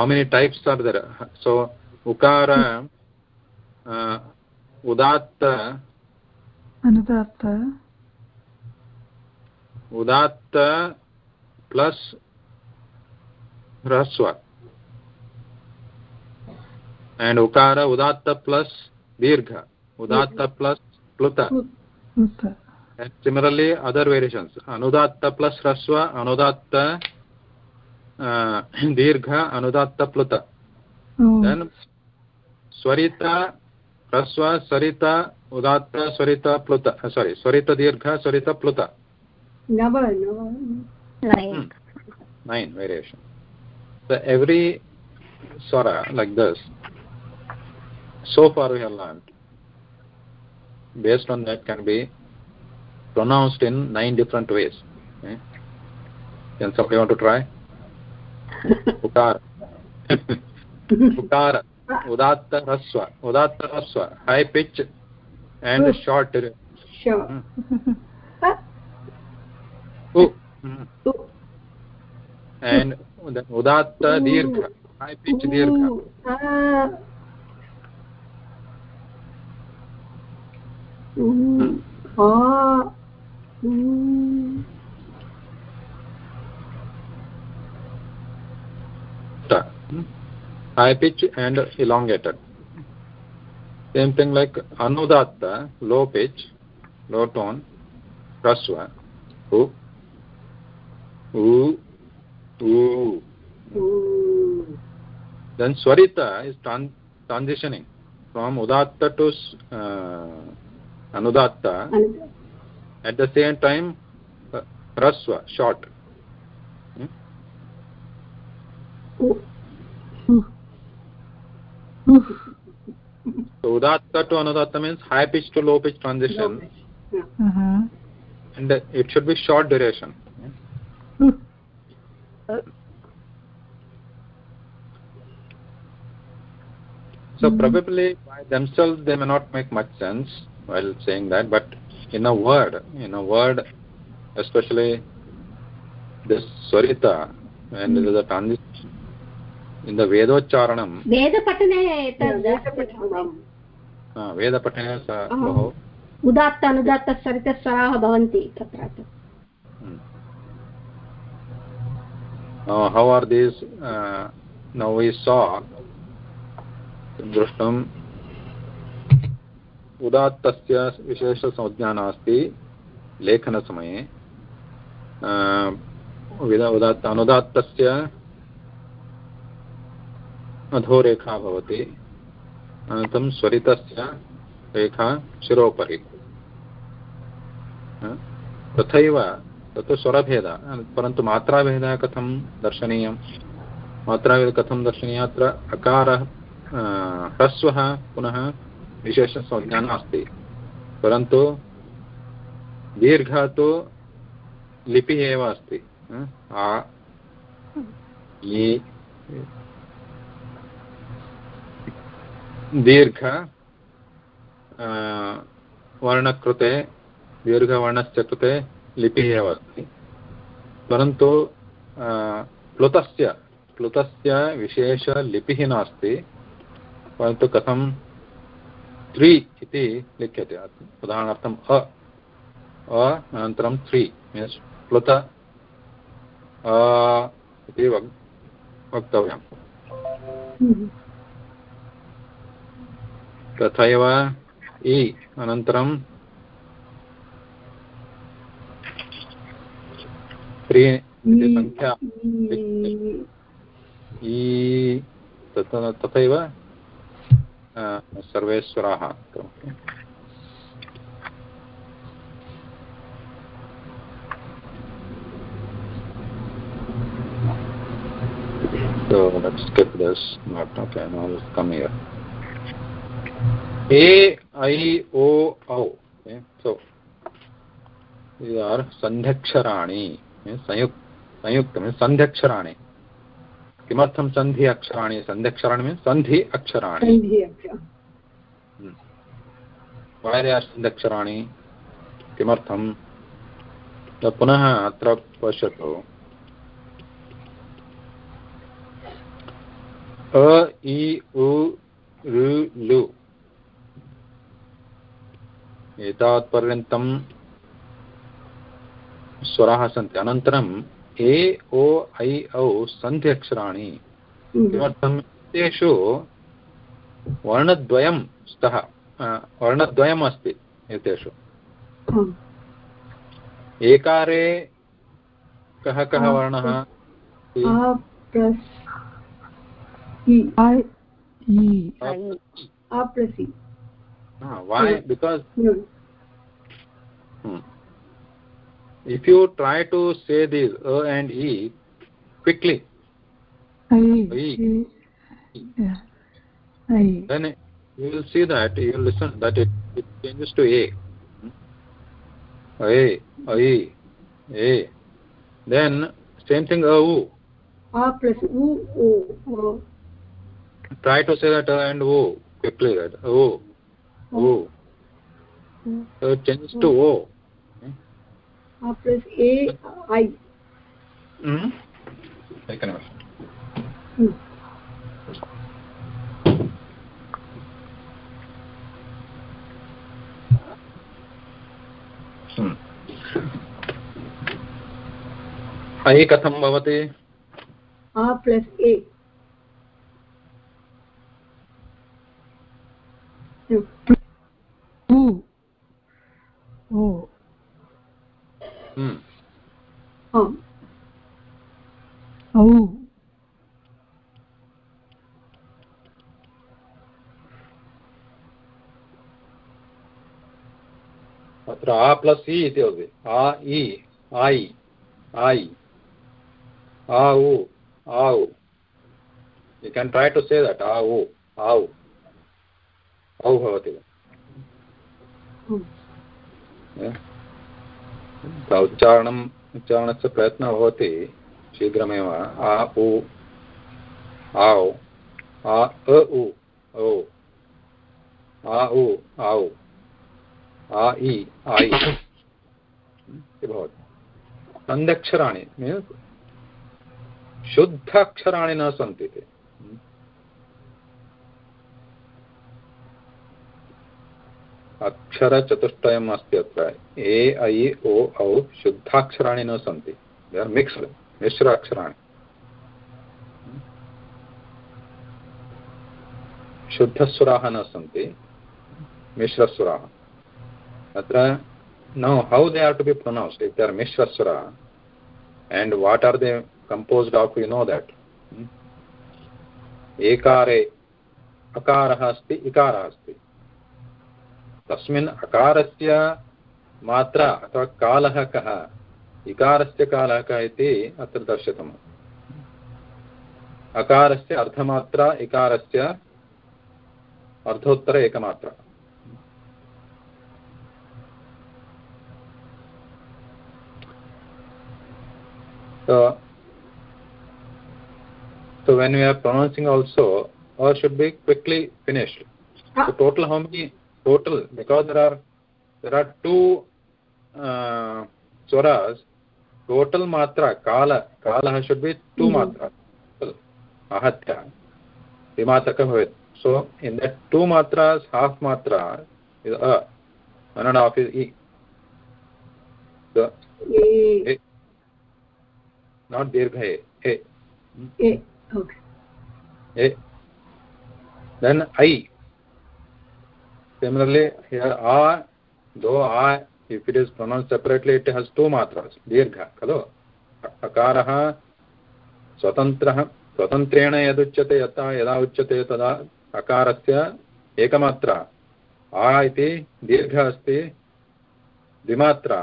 Speaker 1: how many types are there so उकार उदात्त अनुदात्त उदात्त प्लस ह्रस्व एंड उकार उदात्त प्लस दीर्घ उदात्त प्लस प्लुत सिमिलरली अदर वेरिएशंस अनुदात्त प्लस ह्रस्व अनुदात्त दीर्घ अनुदात्त प्लुत स्वरित ह्रस्व सरित उदात्त स्वरित प्लुत सॉरी स्वरित दीर्घ स्वरित प्लुत
Speaker 2: नैन्
Speaker 1: वेरियेशन् एव्री स्वर like this so for your land based on that can be pronounced in nine different ways suppose you want to try उकार उकार Ah. udatta raswa udatta raswa high pitch and hmm. Ooh. short
Speaker 2: sure mm.
Speaker 1: Ooh. Mm. Ooh. and udatta dirgha
Speaker 2: high pitch dirgha ah. Hmm. Ah.
Speaker 1: Ah. Ah. Mm high pitch and elongated same thing like anudatta low pitch low tone raswa, u u u then swarita is tran transitioning from udatta to uh, anudatta at the same time uh, rasva short hmm?
Speaker 2: so
Speaker 1: udatta to anudatta means high pitch to low pitch transition low pitch.
Speaker 2: Yeah. Mm-hmm. Uh -huh.
Speaker 1: and it should be short duration
Speaker 2: yeah.
Speaker 1: so mm. probably by themselves they may not make much sense while saying that but in a word in a word especially this swarita and mm. the mm-hmm. transition in the vedochcharanam वेदपठने
Speaker 2: उदात्त अनुदात्तस्वरितस्वराः भवन्ति तत्र तु
Speaker 1: how are these now we saw दृष्टम् उदात्तस्य विशेषसंज्ञा नास्ति लेखनसमये उदात्त अनुदात्तस्य अधोरेखा भवति अनन्तरं स्वरितस्य रेखा शिरोपरि तथैव तत् स्वरभेदः परन्तु मात्राभेदः कथं दर्शनीयं मात्राभेदः कथं दर्शनीयः अत्र अकारः ह्रस्वः पुनः विशेषसंज्ञा नास्ति परन्तु दीर्घः तु लिपिः एव अस्ति दीर्घ वर्णकृते दीर्घवर्णस्य कृते लिपिः एव अस्ति परन्तु प्लुतस्य प्लुतस्य विशेषलिपिः नास्ति परन्तु कथं त्रि इति लिख्यते उदाहरणार्थम् अ अ अनन्तरं त्रि मीन्स् प्लुत इति वक् वक्तव्यम् हम्म। तथैव इ अनन्तरं संख्या तथैव सर्वेश्वराः So let's skip this. Not okay. Now let's come here. A, I, O, O. Okay? So, these are sandhaksharani. संयुक्त संयुक्त में संध्यक्षराणि किमर्थं सन्धि अक्षराणि संध्यक्षराणि में सन्धि अक्षराणि वायर्या सन्ध्यक्षराणि किमर्थं पुनः अत्र पश्यतु अ इ उ लु एतावत्पर्यन्तं स्वराः सन्ति अनन्तरम् ए ओ ऐ औ सन्ति अक्षराणि
Speaker 2: किमर्थम्
Speaker 1: तेषु वर्णद्वयं स्तः वर्णद्वयम् अस्ति एतेषु एकारे कः कः वर्णः
Speaker 2: अप्रसि ah,
Speaker 1: why because hmm, if you try to say this a and e quickly yeah. I, then you will see that you listen that it, it changes to a hmm. a a a then same thing a u
Speaker 2: a plus u o, o.
Speaker 1: try to say that a and o quickly that o O. So it changes to O.
Speaker 2: Uh, press A, I.
Speaker 1: Hmm? Second verse. ऐ कथं भवति
Speaker 2: आ प्लस् ए Hmm. Hmm. Hmm.
Speaker 1: अत्र आ प्लस् इ इति वदति आ इ ऐ ऐ आ उ औ you can try to say that आ उ औ औ भवति उच्चारण उच्चारणस्य प्रयत्न होती शीघ्रमेव आ उ आओ आ अ उ ओ आ उ आओ आ इ आयि इति भवति छन्दक्षराणि न सन्ति अक्षरचतुष्टयम् अस्ति अत्र ए ऐ ओ औ शुद्धाक्षराणि न सन्ति दे आर् मिक्स्ड् मिश्र अक्षराणि शुद्धस्वराः न सन्ति मिश्रस्वराः अत्र now how they are to be pronounced if they are मिश्रस्वराः and what are they composed of you know that एकारे अकारः अस्ति इकारः अस्ति तस्मिन् अकारस्य मात्रा अथवा कालः कः इकारस्य कालः कः इति अत्र दर्शितम् अकारस्य अर्धमात्रा इकारस्य अर्धोत्तर एकमात्रा So, so when we are pronouncing also, or should be quickly finished. So total how many total because there are there are two uh, swaras total matra kala kala should be two mm. -hmm. matra ahatya vimatraka bhavet so in that two matras half matra is a uh, and half is e so e. E. not dirgha e e okay e then i Similarly, here a, though a, if it is pronounced separately, it has two matras, dirgha, khalo? Akaraha, swatantraha, स्वतन्त्रेण यदुच्यते यथा यदा उच्यते तदा अकारस्य एकमात्रा आ इति दीर्घ अस्ति द्विमात्रा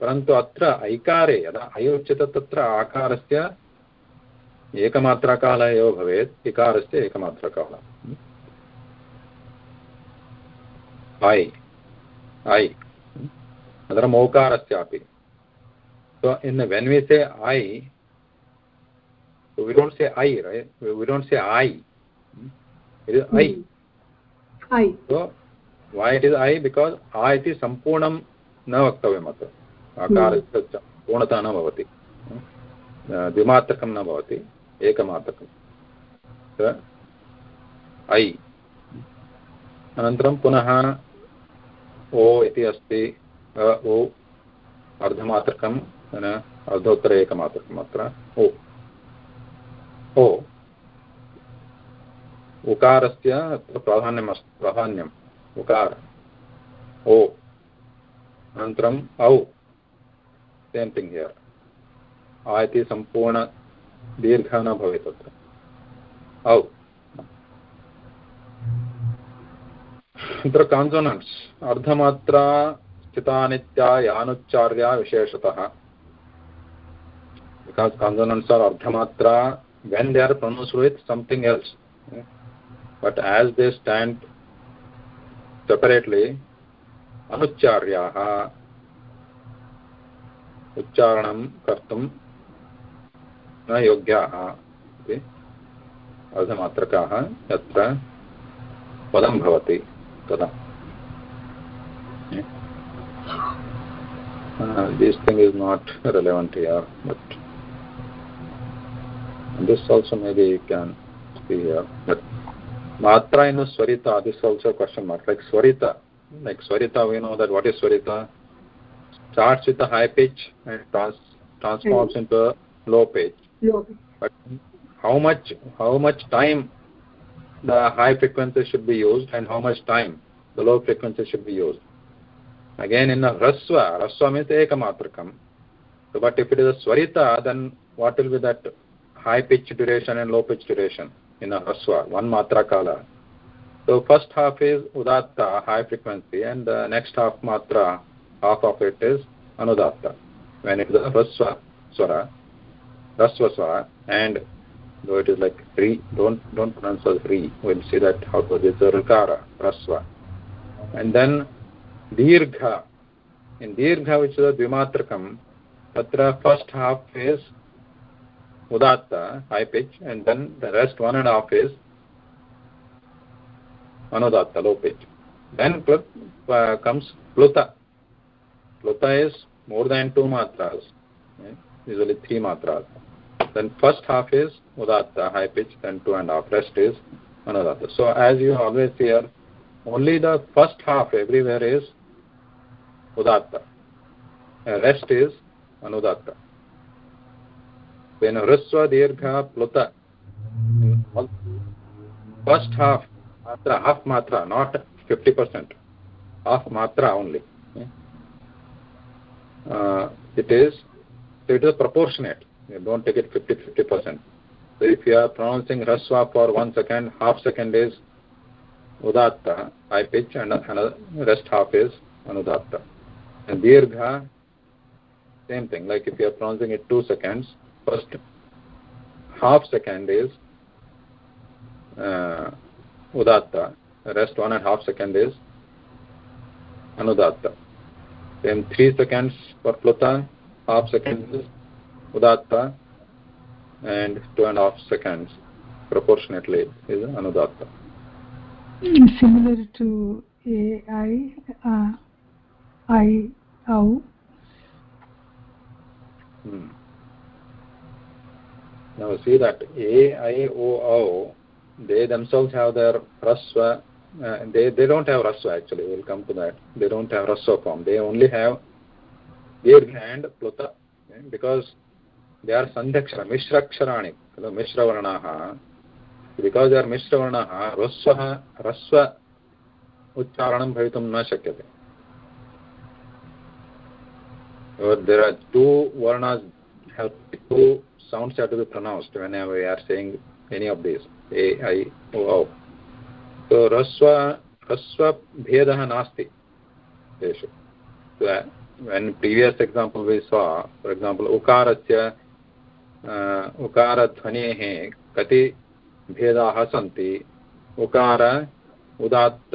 Speaker 1: परन्तु अत्र ऐकारे यदा ऐ उच्यते तत्र आकारस्य एकमात्राकालः एव भवेत् इकारस्य एकमात्राकालः ऐ ऐ अनन्तरम् ओकारस्यापि so in the, when we say i so we don't say i right we don't say i it is mm. i i so why it is i because i iti sampurnam na vaktavyam atra akarasya पूर्णता न भवति द्विमात्रकं न भवति एकमात्रकम् ऐ अनन्तरं पुनः ओ इति अस्ति ओ अर्धमात्रकं अर्धोत्तर एकमात्रकम् अत्र ओ ओ उकारस्य अत्र प्राधान्यम् अस्ति प्राधान्यम् उकार ओ अनन्तरम् औ सेम् थिङ्ग् हियर् आ इति सम्पूर्णदीर्घः न भवेत् अत्र औ अत्र कान्सोनेण्ट्स् अर्धमात्रा स्थितानित्या यानुच्चार्या विशेषतः बिकास् कान्सोनेण्ट्स् आर् अर्धमात्रा when they are pronounce with something else but as they stand separately अनुच्चार्याः उच्चारणं कर्तुं न योग्याः इति अर्धमात्रकाः तत्र पदं भवति tadam hmm. uh, ah, this thing is not relevant here but this also maybe you can be here but matra inu swarita this also a question mark like swarita like swarita we know that what is swarita starts with a high pitch and trans transforms hmm. into a low pitch
Speaker 2: low. but
Speaker 1: how much how much time the high frequency should be used and how much time the low frequency should be used. Again, in the rasva, rasva means ekamatrakam. So, but if it is a swarita, then what will be that high pitch duration and low pitch duration in a rasva, one matra kala. So first half is udatta, high frequency, and the next half matra, half of it is anudatta, when it is a rasva swara, rasva swara, and though it is like re don't don't pronounce as re we'll see that how to it's a rikara rasva and then dirgha in dirgha which is a dvimatrakam tatra first half is udatta high pitch and then the rest one and a half is anudatta low pitch then plut, uh, comes pluta pluta is more than two matras right? usually three matras half. Then first half is udatta, high pitch, then two and a half. Rest is anudatta So as you always hear, only the first half everywhere is udatta. And rest is anudatta. when rasva dirgha, pluta. First half, matra, half matra, not 50%. Half matra only. Uh, it is so it is proportionate You don't take it 50 50%. So if you are pronouncing Raswa for one second, half second is Udatta, high pitch, and another, rest half is Anudatta. And Dirgha, same thing, like if you are pronouncing it two seconds, first half second is uh, Udatta, rest one and half second is Anudatta. Then three seconds for Pluta, half second is udatta and two and a half seconds proportionately is anudatta
Speaker 2: similar to ai uh, i au
Speaker 1: hmm. now see that a i o au they themselves have their raswa uh, they they don't have raswa actually we'll come to that they don't have raswa form they only have their hand pluta okay? because they are सन्ध्यक्षर मिश्रक्षराणि खलु मिश्रवर्णाः बिकास् दे आर् मिश्रवर्णः ह्रस्वः ह्रस्व उच्चारणं भवितुं न शक्यते देर् आर् टु वर्णस् two sounds had to be pronounced when we ए ऐ ओ औ ह्रस्व ह्रस्वभेदः नास्ति तेषु वेन् प्रीवियस् एक्साम्पल् वि सा फार् एक्साम्पल् उकारस्य उकारध्वनेः कति भेदाः सन्ति उकार उदात्त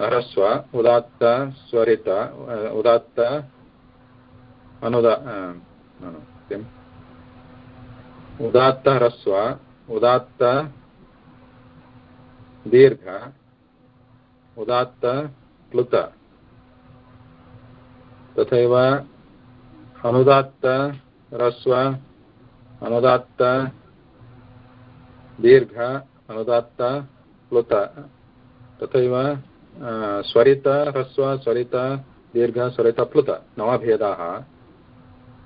Speaker 1: ह्रस्व उदात्त स्वरित उदात्त अनुदा किम् उदात्त ह्रस्व उदात्त दीर्घ उदात्त प्लुत तथैव अनुदात्त ह्रस्व अनुदात्त दीर्घ अनुदात्त प्लुत तथा स्वरित ह्रस्व स्वरित दीर्घ स्वरित प्लुत भेद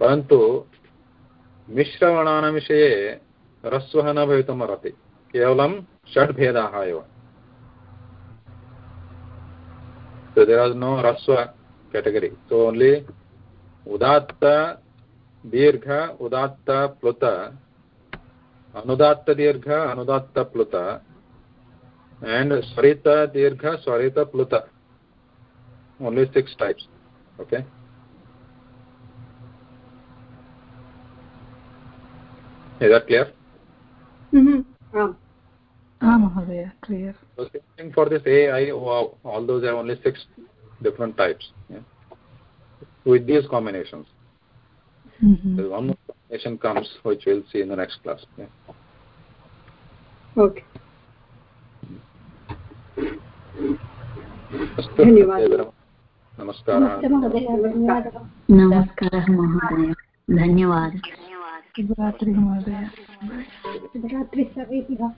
Speaker 1: परंतु मिश्रवर्णानां विषय ह्रस्व न भवती कवल षट् भेदाः एव So there is no Raswa category. So only Udatta, दीर्घ उदात्त प्लुत अनुदात्त दीर्घ अनुदात्त प्लुत and swarita dirgha swarita pluta only six types okay is that clear mhm
Speaker 2: mm mahodaya um, clear
Speaker 1: so same thing for this a i o all those are only six different types yeah? with these combinations -hmm. One more explanation comes, which we'll see in the next class. Yeah.
Speaker 2: Okay. नमस्कारः नमस्कारः महोदय धन्यवादः शुभरात्रिः महोदय शुभरात्रिः सर्वेभ्यः